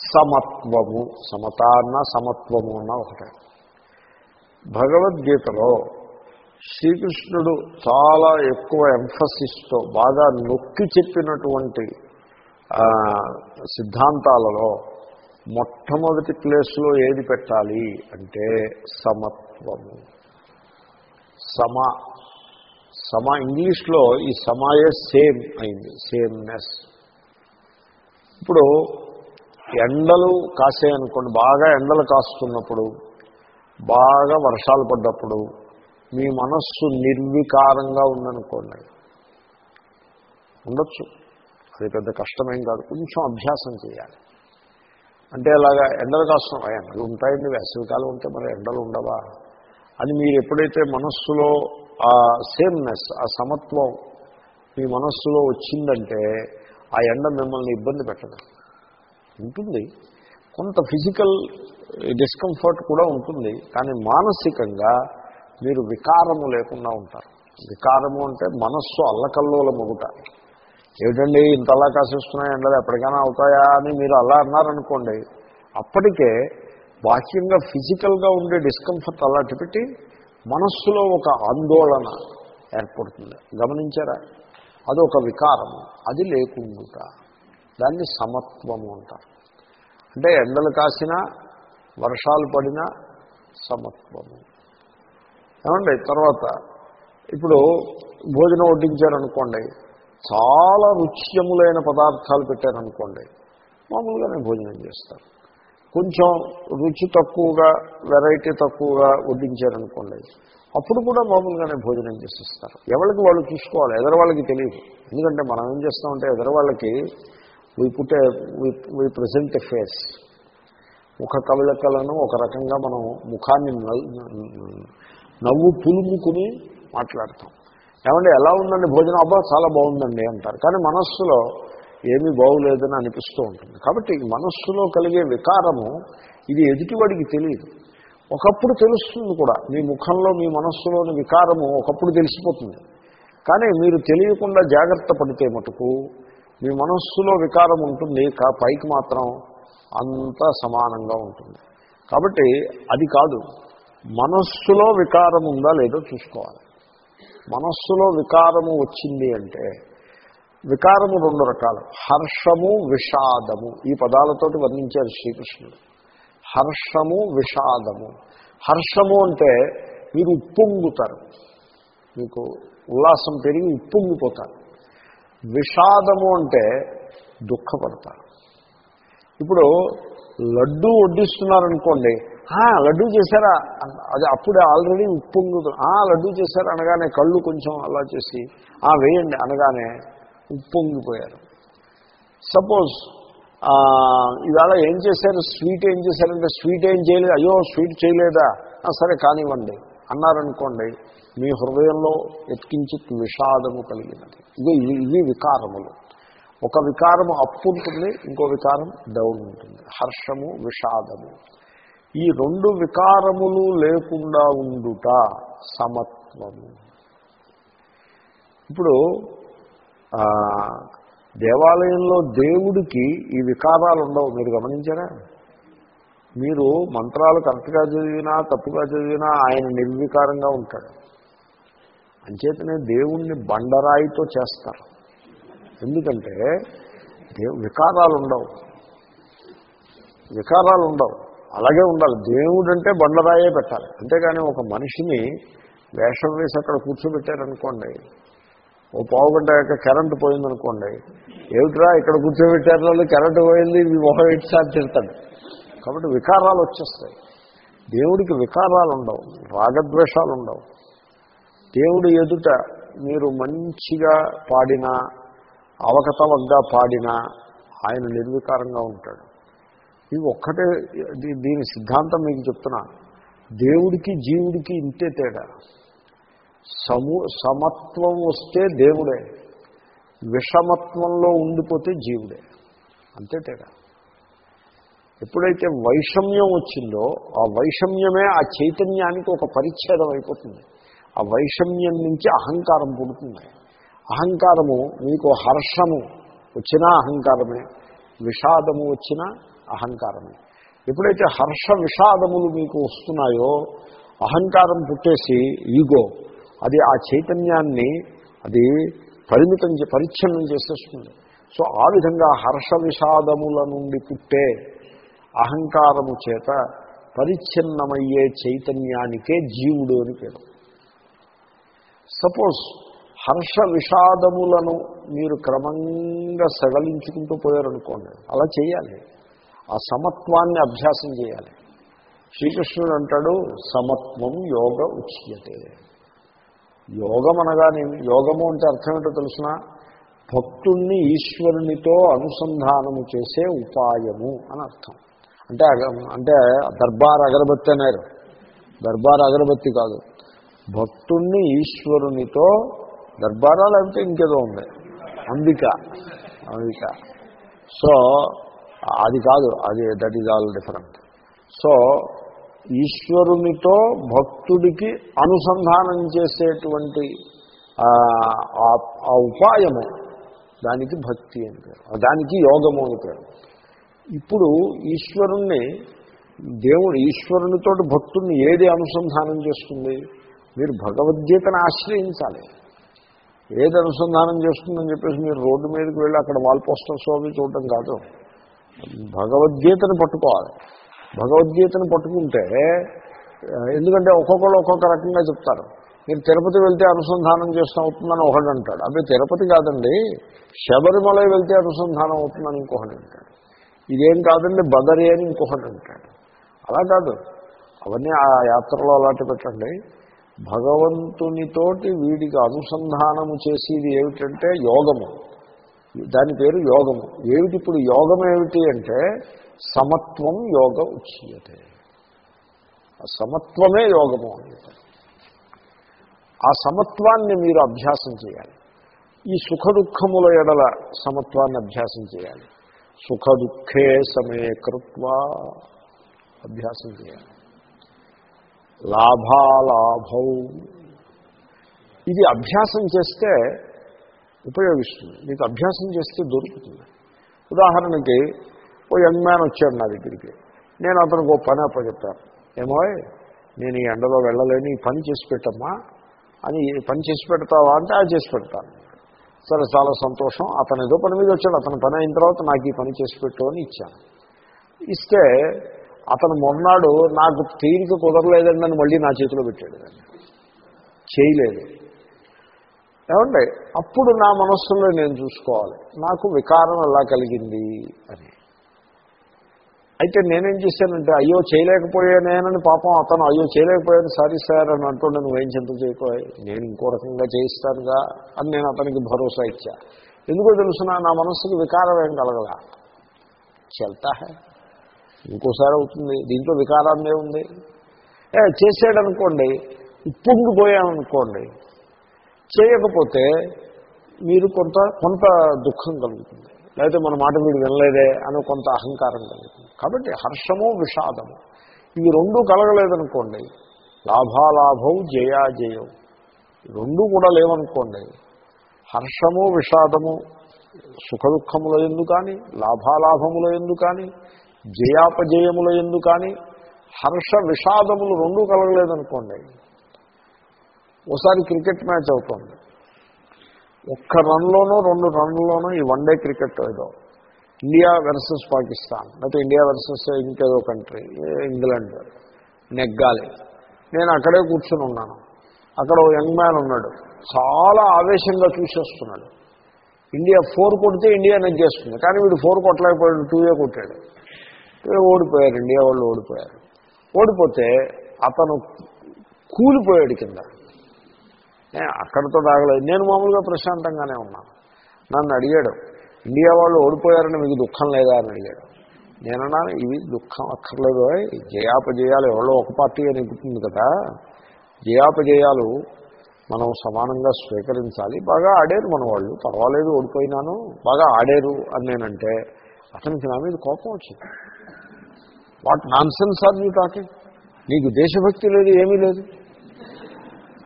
సమత్వము. సమత అన్న సమత్వము అన్న ఒకటే. భగవద్గీతలో శ్రీకృష్ణుడు చాలా ఎక్కువ ఎంఫసిస్తో బాగా నొక్కి చెప్పినటువంటి సిద్ధాంతాలలో మొట్టమొదటి ప్లేస్లో ఏది పెట్టాలి అంటే సమత్వము. సమ సమ ఇంగ్లీష్లో ఈ సమాయే సేమ్ అయింది. సేమ్నెస్ ఇప్పుడు ఎండలు కాసాయనుకోండి బాగా ఎండలు కాస్తున్నప్పుడు బాగా వర్షాలు పడ్డప్పుడు మీ మనస్సు నిర్వికారంగా ఉందనుకోండి. ఉండొచ్చు. అది పెద్ద కష్టమేం కాదు. కొంచెం అభ్యాసం చేయాలి. అంటే అలాగా ఎండలు కాస్తున్నాం ఎండలు ఉంటాయండి. వేసవికాలం ఉంటే మరి ఎండలు ఉండవా? అని మీరు ఎప్పుడైతే మనస్సులో ఆ సేమ్నెస్ ఆ సమత్వం మీ మనస్సులో వచ్చిందంటే ఆ ఎండ మిమ్మల్ని ఇబ్బంది పెట్టదు. ఉంటుంది. కొంత ఫిజికల్ డిస్కంఫర్ట్ కూడా ఉంటుంది. కానీ మానసికంగా మీరు వికారము లేకుండా ఉంటారు. వికారము అంటే మనస్సు అల్లకల్లోల మొగుట ఏమిటండి ఇంతలా కాసేస్తున్నాయి ఎండలు ఎప్పటికైనా అవుతాయా అని మీరు అలా అన్నారనుకోండి అప్పటికే బాహ్యంగా ఫిజికల్గా ఉండే డిస్కంఫర్ట్ అలాంటి పెట్టి మనస్సులో ఒక ఆందోళన ఏర్పడుతుంది. గమనించారా? అదొక వికారము. అది లేకుండా దాన్ని సమత్వము అంటారు. అంటే ఎండలు కాసినా వర్షాలు పడినా సమత్వము. ఏమండి? తర్వాత ఇప్పుడు భోజనం వడ్డించారనుకోండి చాలా రుచ్యములైన పదార్థాలు పెట్టారనుకోండి మామూలుగానే భోజనం చేస్తారు. కొంచెం రుచి తక్కువగా వెరైటీ తక్కువగా వడ్డించారనుకోండి అప్పుడు కూడా మామూలుగానే భోజనం చేసిస్తారు. ఎవరికి వాళ్ళు చూసుకోవాలి? ఎదరవాళ్ళకి తెలియదు. ఎందుకంటే మనం ఏం చేస్తామంటే ఎదర వాళ్ళకి వీ పుట్టే వీ ప్రజెంట్ ఎ ఫేస్ ముఖ కవిలకలను ఒక రకంగా మనం ముఖాన్ని నవ్వు- పులుముకుని మాట్లాడతాం. ఏమంటే ఎలా ఉందండి భోజనం? అబ్బా చాలా బాగుందండి అంటారు. కానీ మనస్సులో ఏమీ బాగులేదని అనిపిస్తూ ఉంటుంది. కాబట్టి మనస్సులో కలిగే వికారము ఇది ఎదుటివాడికి తెలియదు. ఒకప్పుడు తెలుస్తుంది కూడా మీ ముఖంలో మీ మనస్సులోని వికారము ఒకప్పుడు తెలిసిపోతుంది. కానీ మీరు తెలియకుండా జాగ్రత్త పడితే మటుకు మీ మనస్సులో వికారం ఉంటుంది కా పైకి మాత్రం అంతా సమానంగా ఉంటుంది. కాబట్టి అది కాదు మనస్సులో వికారం ఉందా లేదో చూసుకోవాలి. మనస్సులో వికారము వచ్చింది అంటే వికారము రెండు రకాలు హర్షము విషాదము. ఈ పదాలతోటి వర్ణించారు శ్రీకృష్ణుడు. హర్షము విషాదము. హర్షము అంటే మీరు ఉప్పొంగుతారు. మీకు ఉల్లాసం పెరిగి ఉప్పొంగిపోతారు. విషాదము అంటే దుఃఖపడతారు. ఇప్పుడు లడ్డూ వడ్డిస్తున్నారనుకోండి "ఆ, లడ్డూ చేశారా? అది అప్పుడే ఆల్రెడీ ఉప్పొంగుతు లడ్డూ చేశారు అనగానే కళ్ళు కొంచెం అలా చేసి ఆ వేయండి అనగానే ఉప్పొంగిపోయారు. సపోజ్ ఇవాళ ఏం చేశారు? స్వీట్ ఏం చేశారంటే స్వీట్ ఏం చేయలేదు అయ్యో స్వీట్ చేయలేదా? సరే కానివ్వండి అన్నారనుకోండి మీ హృదయంలో ఎత్కించిత్ విషాదము కలిగినది. ఇవి ఇవి వికారములు. ఒక వికారము అప్ ఉంటుంది ఇంకో వికారం డౌన్ ఉంటుంది. హర్షము విషాదము. ఈ రెండు వికారములు లేకుండా ఉండుట సమత్వము. ఇప్పుడు దేవాలయంలో దేవుడికి ఈ వికారాలు ఉండవు. మీరు గమనించారా? మీరు మంత్రాలు కరెక్ట్గా చదివినా తప్పుగా చదివినా ఆయన నిర్వికారంగా ఉంటాడు. అంచేతనే దేవుణ్ణి బండరాయితో చేస్తారు. ఎందుకంటే దేవు వికారాలు ఉండవు వికారాలు ఉండవు అలాగే ఉండాలి. దేవుడు అంటే బండరాయే పెట్టాలి. అంతేగాని ఒక మనిషిని వేషం వేసి అక్కడ కూర్చోబెట్టారనుకోండి ఓ పావు గంట యొక్క కరెంటు పోయిందనుకోండి ఏమిట్రా ఇక్కడ కూర్చోబెట్టారు వాళ్ళు? కరెంటు పోయింది మీ మొహం ఇట్సారి తిడతాడు. కాబట్టి వికారాలు వచ్చేస్తాయి. దేవుడికి వికారాలు ఉండవు రాగద్వేషాలు ఉండవు దేవుడి ఎదుట మీరు మంచిగా పాడినా అవకతవగ్గా పాడినా ఆయన నిర్వికారంగా ఉంటాడు. ఇది ఒక్కటే దీని సిద్ధాంతం మీకు చెప్తున్నా. దేవుడికి జీవుడికి ఇంతే తేడా. సము సమత్వం వస్తే దేవుడే. విషమత్వంలో ఉండిపోతే జీవుడే. అంతే తేడా. ఎప్పుడైతే వైషమ్యం వచ్చిందో ఆ వైషమ్యమే ఆ చైతన్యానికి ఒక పరిచ్ఛేదం అయిపోతుంది. ఆ వైషమ్యం నుంచి అహంకారం పుడుతుంది. అహంకారము మీకు హర్షము వచ్చినా అహంకారమే విషాదము వచ్చినా అహంకారమే. ఎప్పుడైతే హర్ష విషాదములు మీకు వస్తున్నాయో అహంకారం పుట్టేసి ఈగో అది ఆ చైతన్యాన్ని అది పరిమితం చే- పరిచ్ఛిన్నం చేసేస్తుంది. సో ఆ విధంగా హర్ష విషాదముల నుండి పుట్టే అహంకారము చేత పరిచ్ఛిన్నమయ్యే చైతన్యానికే జీవుడు అని పేరు. సపోజ్ హర్ష విషాదములను మీరు క్రమంగా సడలించుకుంటూ పోయారనుకోండి అలా చేయాలి ఆ సమత్వాన్ని అభ్యాసం చేయాలి. శ్రీకృష్ణుడు అంటాడు సమత్వం యోగ ఉచ్యతే. యోగం అనగానే యోగము అంటే అర్థం ఏంటో తెలుసిన? భక్తుణ్ణి ఈశ్వరునితో అనుసంధానము చేసే ఉపాయము అని అర్థం. అంటే అంటే దర్బార్ అగరబత్తి అన్నారు. దర్బార్ అగరబత్తి కాదు. భక్తుణ్ణి ఈశ్వరునితో దర్బారా లేకపోతే ఇంకేదో ఉంది. అంబిక. అంబిక. సో అది కాదు అది that is all different so ఈశ్వరునితో భక్తుడికి అనుసంధానం చేసేటువంటి ఆ ఆ- ఉపాయము దానికి భక్తి అని పేరు. దానికి యోగము అని పేరు. ఇప్పుడు ఈశ్వరుణ్ణి దేవుడు ఈశ్వరునితో భక్తుడిని ఏది అనుసంధానం చేస్తుంది? మీరు భగవద్గీతను ఆశ్రయించాలి. ఏది అనుసంధానం చేస్తుందని చెప్పేసి మీరు రోడ్డు మీదకి వెళ్ళి అక్కడ వాల్ పోస్టర్స్ అవి చూడటం కాదు. భగవద్గీతను పట్టుకోవాలి. భగవద్గీతను పట్టుకుంటే ఎందుకంటే ఒక్కొక్కరు ఒక్కొక్క రకంగా చెప్తారు. మీరు తిరుపతి వెళ్తే అనుసంధానం చేస్తాం అవుతుందని ఒకడు అంటాడు. అవి తిరుపతి కాదండి శబరిమల వెళ్తే అనుసంధానం అవుతుందని ఇంకొకటి అంటాడు. ఇదేం కాదండి బదరి అని ఇంకొకటి అంటాడు. అలా కాదు. అవన్నీ ఆ యాత్రలో అలాంటి పెట్టండి. భగవంతునితోటి వీడికి అనుసంధానము చేసేది ఏమిటంటే యోగము. దాని పేరు యోగము. ఏమిటి ఇప్పుడు యోగం ఏమిటి అంటే సమత్వం యోగ ఉచ్యతే. సమత్వమే యోగము ఆ సమత్వాన్ని మీరు అభ్యాసం చేయాలి. ఈ సుఖ దుఃఖముల ఎడల సమత్వాన్ని అభ్యాసం చేయాలి. సుఖ దుఃఖే సమే కృత్వా అభ్యాసం చేయాలి. లాభాలాభౌ. ఇది అభ్యాసం చేస్తే ఉపయోగిస్తుంది. మీకు అభ్యాసం చేస్తే దొరుకుతుంది. ఉదాహరణకి ఓ యంగ్ మ్యాన్ వచ్చాడు నా దగ్గరికి. నేను అతనికి ఓ పని అప్పచెప్తాను. ఏమో నేను ఈ ఎండలో వెళ్ళలేని ఈ పని చేసి పెట్టమ్మా. అని పని చేసి పెడతావా అంటే అది చేసి పెడతాను. సరే చాలా సంతోషం. అతను ఏదో పని మీద వచ్చాడు. అతని పని అయిన తర్వాత నాకు ఈ పని చేసి పెట్టు అని ఇచ్చాను. ఇస్తే అతను మొన్నాడు నాకు తీరిక కుదరలేదండి అని మళ్ళీ నా చేతిలో పెట్టాడు. దాన్ని చేయలేదు. ఏమండి? అప్పుడు నా మనస్సులో నేను చూసుకోవాలి. నాకు వికారం ఎలా కలిగింది అని. అయితే నేనేం చేశానంటే అయ్యో చేయలేకపోయానేనని పాపం అతను అయ్యో చేయలేకపోయాను సారీ సార్ అని అంటుండే నువ్వేం చింత చేయకపోయి నేను ఇంకో రకంగా చేయిస్తానుగా? అని నేను అతనికి భరోసా ఇచ్చా. ఎందుకో తెలుసిన నా మనస్సుకి వికారం ఏం కలగల చెల్తా హే. ఇంకోసారి అవుతుంది. దీంట్లో వికారాన్నే ఉంది. చేసాడనుకోండి ఉప్పొంగిపోయామనుకోండి చేయకపోతే మీరు కొంత కొంత దుఃఖం కలుగుతుంది. లేకపోతే మన మాట మీరు వినలేదే అని కొంత అహంకారం కలుగుతుంది. కాబట్టి హర్షము విషాదము. ఇవి రెండు కలగలేదనుకోండి లాభాలాభం జయాజయం. రెండు కూడా లేవనుకోండి హర్షము విషాదము సుఖ దుఃఖముల ఎందు కానీ లాభాలాభముల ఎందు కానీ జయాపజయముల ఎందు కానీ హర్ష విషాదములు రెండూ కలగలేదనుకోండి. ఒకసారి క్రికెట్ మ్యాచ్ అవుతుంది. ఒక్క రన్లోనో రెండు రన్లోనో ఈ వన్ డే క్రికెట్ ఏదో ఇండియా వెర్సెస్ పాకిస్తాన్ లేకపోతే ఇండియా వెర్సెస్ ఇంకేదో కంట్రీ ఇంగ్లాండ్ నెగ్గాలి. నేను అక్కడే కూర్చుని ఉన్నాను. అక్కడ ఓ యంగ్ మ్యాన్ ఉన్నాడు. చాలా ఆవేశంగా చూసేస్తున్నాడు. ఇండియా ఫోర్ కొడితే ఇండియా నెగ్గేస్తుంది. కానీ వీడు ఫోర్ కొట్టలేకపోయాడు టూయే కొట్టాడు. ఓడిపోయారు ఇండియా వాళ్ళు ఓడిపోయారు. ఓడిపోతే అతను కూలిపోయాడు కింద. అక్కడితో ఆగలేదు నేను మామూలుగా ప్రశాంతంగానే ఉన్నాను నన్ను అడిగాడు ఇండియా వాళ్ళు ఓడిపోయారని మీకు దుఃఖం లేదా? అని అడిగాడు. నేనన్నా ఇవి దుఃఖం అక్కర్లేదు. జయాపజయాలు ఎవరో ఒక పార్టీ అని ఎక్కుతుంది కదా. జయాపజయాలు మనం సమానంగా స్వీకరించాలి. బాగా ఆడారు మన వాళ్ళు. పర్వాలేదు ఓడిపోయినాను. బాగా ఆడారు అని నేనంటే అతనికి నా మీద కోపం వచ్చింది. What nonsense are you talking? నీకు దేశభక్తి లేదు ఏమీ లేదు.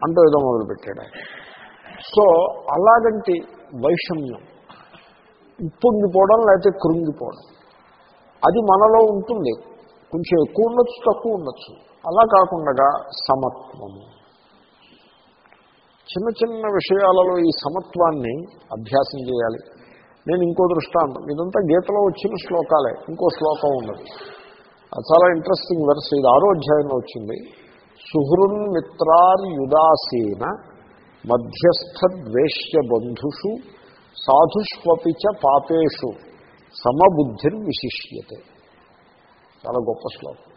అంటూ ఏదో మొదలుపెట్టాడు సో అలాగంటి వైషమ్యం ఉప్పొంగిపోవడం లేకపోతే కృంగిపోవడం అది మనలో ఉంటుంది. కొంచెం ఎక్కువ ఉండొచ్చు తక్కువ ఉండొచ్చు. అలా కాకుండా సమత్వము. చిన్న చిన్న విషయాలలో ఈ సమత్వాన్ని అభ్యాసం చేయాలి. నేను ఇంకో దృష్టాంతం. ఇదంతా గీతలో వచ్చిన శ్లోకాలే. ఇంకో శ్లోకం ఉన్నది. చాలా ఇంట్రెస్టింగ్ వెర్స్ ఇది ఆరో అధ్యాయంలో వచ్చింది. సుహృన్ మిత్రార్యుదాసీన మధ్యస్థ ద్వేష్య బంధుషు సాధుష్వపిచ పాపేషు సమబుద్ధిర్ విశిష్యతే. చాలా గొప్ప శ్లోకం.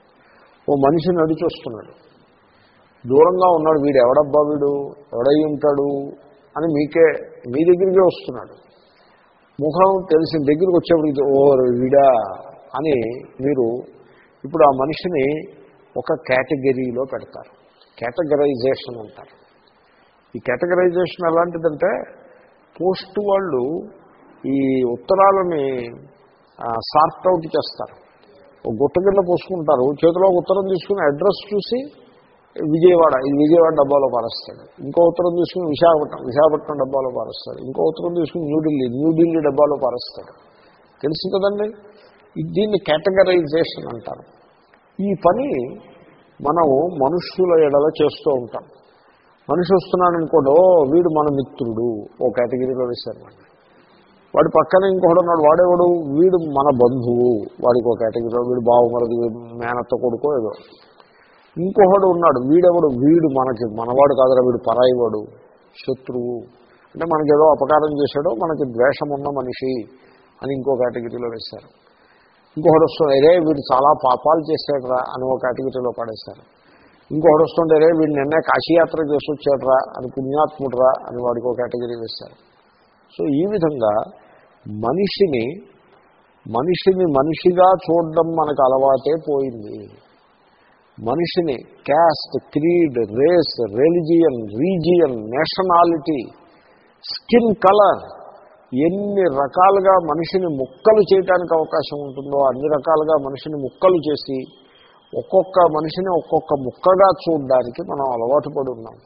ఓ మనిషి నడిచొస్తున్నాడు. దూరంగా ఉన్నాడు. వీడు ఎవడబ్బా వీడు? ఎవడై ఉంటాడు? అని మీకే మీ దగ్గరికే వస్తున్నాడు. ముఖం తెలిసిన దగ్గరికి వచ్చేప్పుడు ఓ వీడా అని మీరు ఇప్పుడు ఆ మనిషిని ఒక కేటగిరీలో పెడతారు. కేటగరైజేషన్ అంటారు. ఈ కేటగరైజేషన్ ఎలాంటిదంటే పోస్ట్ వాళ్ళు ఈ ఉత్తరాలని సార్ట్ అవుట్ చేస్తారు. ఒక గుట్ట కింద పోసుకుంటారు. చేతిలో ఉత్తరం తీసుకుని అడ్రస్ చూసి విజయవాడ ఇది విజయవాడ డబ్బాలో పారేస్తాడు. ఇంకో ఉత్తరం తీసుకుని విశాఖపట్నం విశాఖపట్నం డబ్బాలో పారేస్తాడు. ఇంకో ఉత్తరం తీసుకుని న్యూఢిల్లీ న్యూఢిల్లీ డబ్బాలో పారేస్తాడు. తెలుసు కదండి? దీన్ని కేటగరైజేషన్ అంటారు. ఈ పని మనం మనుష్యుల ఎడల చేస్తూ ఉంటాం. మనిషి వస్తున్నాడు అనుకోడో వీడు మన మిత్రుడు ఓ కేటగిరీలో వేశారు వాడి పక్కన ఇంకొకడు ఉన్నాడు వాడేవాడు? వీడు మన బంధువు వాడికి ఒక కేటగిరీలో వీడు బావమరది మేనత్త కొడుకో ఏదో. ఇంకొకడు ఉన్నాడు వీడెవడు? వీడు మనకి మనవాడు కాదురా వీడు పరాయివాడు శత్రువు. అంటే మనకి ఏదో అపకారం చేశాడో మనకి ద్వేషం ఉన్న మనిషి అని ఇంకో కేటగిరీలో వేశారు. ఇంకొకటి వస్తుండే అరే వీడు చాలా పాపాలు చేశాడరా అని ఒక కేటగిరీలో పడేశారు. ఇంకొకటి వస్తుండే అరే వీడు నిన్నే కాశీయాత్ర చేసి వచ్చాడరా అని పుణ్యాత్ముడరా అని వాడికి ఒక కేటగిరీ వేశారు. సో ఈ విధంగా మనిషిని మనిషిని మనిషిగా చూడడం మనకు అలవాటే పోయింది. మనిషిని caste creed race religion region nationality skin colour ఎన్ని రకాలుగా మనిషిని ముక్కలు చేయడానికి అవకాశం ఉంటుందో అన్ని రకాలుగా మనిషిని ముక్కలు చేసి ఒక్కొక్క మనిషిని ఒక్కొక్క ముక్కగా చూడడానికి మనం అలవాటు పడి ఉన్నాం.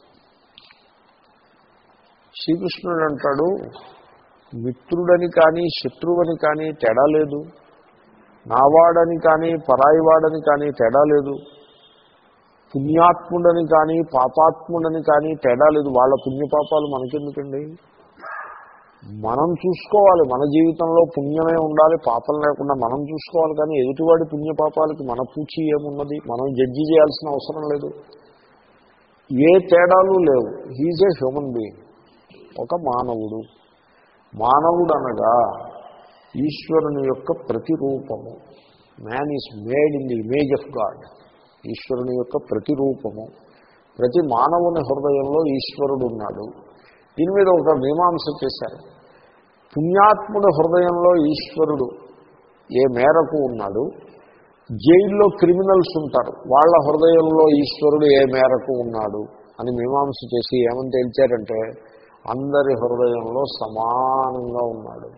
శ్రీకృష్ణుడు అంటాడు మిత్రుడని కానీ శత్రువని కానీ తేడా లేదు. నావాడని కానీ పరాయివాడని కానీ తేడా లేదు. పుణ్యాత్ముడని కానీ పాపాత్ముడని కానీ తేడా లేదు. వాళ్ళ పుణ్యపాపాలు మనకెందుకండి? మనం చూసుకోవాలి. మన జీవితంలో పుణ్యమే ఉండాలి పాపం లేకుండా మనం చూసుకోవాలి కానీ ఎదుటివాడి పుణ్యపాపాలకి మన పూచి ఏమున్నది? మనం జడ్జి చేయాల్సిన అవసరం లేదు. ఏ తేడాలు లేవు. He's a human being. ఒక మానవుడు. మానవుడు అనగా ఈశ్వరుని యొక్క ప్రతిరూపము. Man is made in the image of God ఈశ్వరుని యొక్క ప్రతిరూపము. ప్రతి మానవుని హృదయంలో ఈశ్వరుడు ఉన్నాడు దీని మీద ఒక మీమాంస చేశారు. పుణ్యాత్ముడు హృదయంలో ఈశ్వరుడు ఏ మేరకు ఉన్నాడు? జైల్లో క్రిమినల్స్ ఉంటారు. వాళ్ళ హృదయంలో ఈశ్వరుడు ఏ మేరకు ఉన్నాడు? అని మీమాంస చేసి ఏమని తేల్చారంటే అందరి హృదయంలో సమానంగా ఉన్నాడు.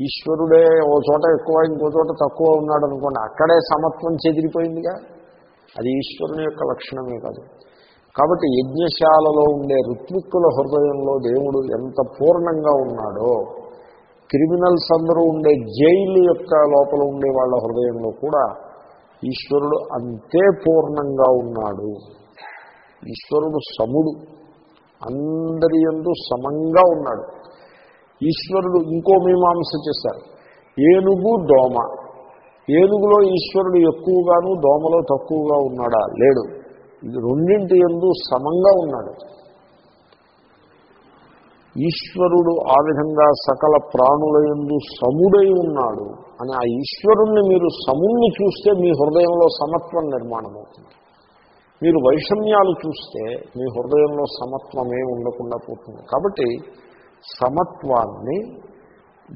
ఈశ్వరుడే ఓ చోట ఎక్కువ ఇంకో చోట తక్కువ ఉన్నాడు అనుకోండి అక్కడే సమత్వం చెదిరిపోయిందిగా? అది ఈశ్వరుని యొక్క లక్షణమే కాదు. కాబట్టి యజ్ఞశాలలో ఉండే ఋత్విక్కుల హృదయంలో దేవుడు ఎంత పూర్ణంగా ఉన్నాడో క్రిమినల్స్ అందరూ ఉండే జైలు యొక్క లోపల ఉండే వాళ్ళ హృదయంలో కూడా ఈశ్వరుడు అంతే పూర్ణంగా ఉన్నాడు. ఈశ్వరుడు సముడు అందరి ఎందు సమంగా ఉన్నాడు. ఈశ్వరుడు ఇంకో మీమాంస చేశారు. ఏనుగు దోమ. ఏనుగులో ఈశ్వరుడు ఎక్కువగాను దోమలో తక్కువగా ఉన్నాడా? లేడు. ఇది రెండింటి ఎందు సమంగా ఉన్నాడు. ఈశ్వరుడు ఆ విధంగా సకల ప్రాణుల ఎందు సముడై ఉన్నాడు అని ఆ ఈశ్వరుణ్ణి మీరు సముణ్ణి చూస్తే మీ హృదయంలో సమత్వం నిర్మాణం అవుతుంది మీరు వైషమ్యాలు చూస్తే మీ హృదయంలో సమత్వమే ఉండకుండా పోతుంది. కాబట్టి సమత్వాన్ని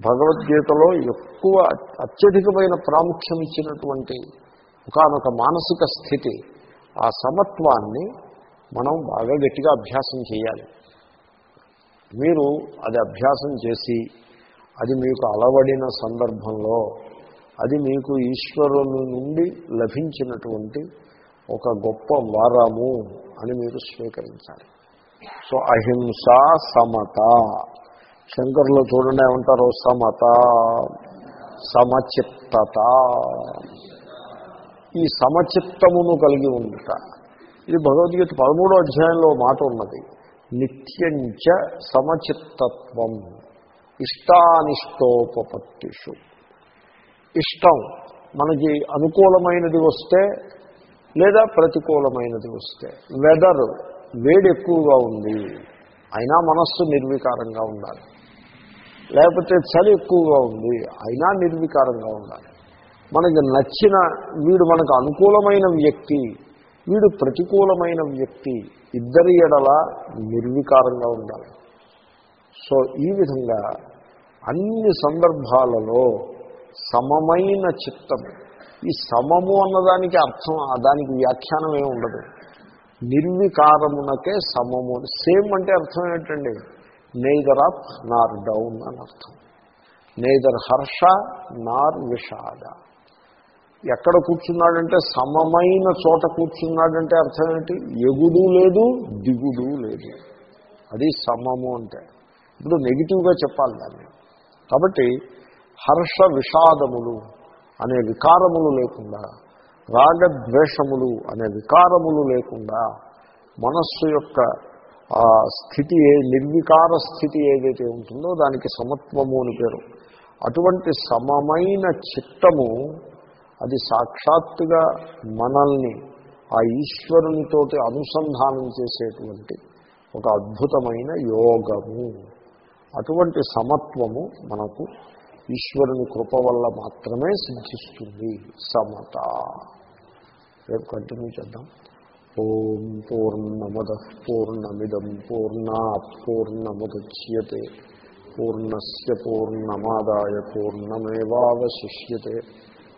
భగవద్గీతలో ఎక్కువ అత్యధికమైన ప్రాముఖ్యం ఇచ్చినటువంటి ఒకనొక మానసిక స్థితి ఆ సమత్వాన్ని మనం బాగా గట్టిగా అభ్యాసం చేయాలి. మీరు అది అభ్యాసం చేసి అది మీకు అలవడిన సందర్భంలో అది మీకు ఈశ్వరుని నుండి లభించినటువంటి ఒక గొప్ప వారము అని మీరు స్వీకరించాలి. సో అహింస సమత. శంకర్లు చూడండి ఏమంటారు సమత సమచిత్త సమచిత్తత. ఈ సమచిత్తమును కలిగి ఉండుట. ఇది భగవద్గీత పదమూడో అధ్యాయంలో మాట ఉన్నది. నిత్యంచ సమచిత్తత్వం. ఇష్టానిష్టోపత్తిషు ఇష్టం మనకి అనుకూలమైనది వస్తే లేదా ప్రతికూలమైనది వస్తే వెదర్ వేడి ఎక్కువగా ఉంది అయినా మనస్సు నిర్వికారంగా ఉండాలి. లేకపోతే చలి ఎక్కువగా ఉంది అయినా నిర్వికారంగా ఉండాలి. మనకి నచ్చిన వీడు మనకు అనుకూలమైన వ్యక్తి వీడు ప్రతికూలమైన వ్యక్తి ఇద్దరి ఎడల నిర్వికారంగా ఉండాలి. సో ఈ విధంగా అన్ని సందర్భాలలో సమమైన చిత్తం ఈ సమము అన్నదానికి అర్థం దానికి వ్యాఖ్యానం ఏమి ఉండదు. నిర్వికారమునకే సమము సేమ్ అంటే అర్థం ఏంటండి? నేదర్ అప్ నార్ డౌన్ అని అర్థం. నేదర్ హర్ష నార్ విషాద. ఎక్కడ కూర్చున్నాడంటే సమమైన చోట కూర్చున్నాడంటే అర్థం ఏంటి? ఎగుడు లేదు దిగుడు లేదు. అది సమము అంటే. ఇప్పుడు నెగిటివ్గా చెప్పాలి దాన్ని. కాబట్టి హర్ష విషాదములు అనే వికారములు లేకుండా రాగద్వేషములు అనే వికారములు లేకుండా మనస్సు యొక్క ఆ స్థితి ఏ నిర్వికార స్థితి ఏదైతే ఉంటుందో దానికి సమత్వము అని పేరు. అటువంటి సమమైన చిత్తము అది సాక్షాత్తుగా మనల్ని ఆ ఈశ్వరునితోటి అనుసంధానం చేసేటువంటి ఒక అద్భుతమైన యోగము. అటువంటి సమత్వము మనకు ఈశ్వరుని కృప వల్ల మాత్రమే సిద్ధిస్తుంది. సమత. రేపు కంటిన్యూ చేద్దాం. ఓం పూర్ణమద పూర్ణమిదం పూర్ణాత్ పూర్ణముద్యతే. పూర్ణస్ పూర్ణమాదాయ పూర్ణమేవాశిష్యే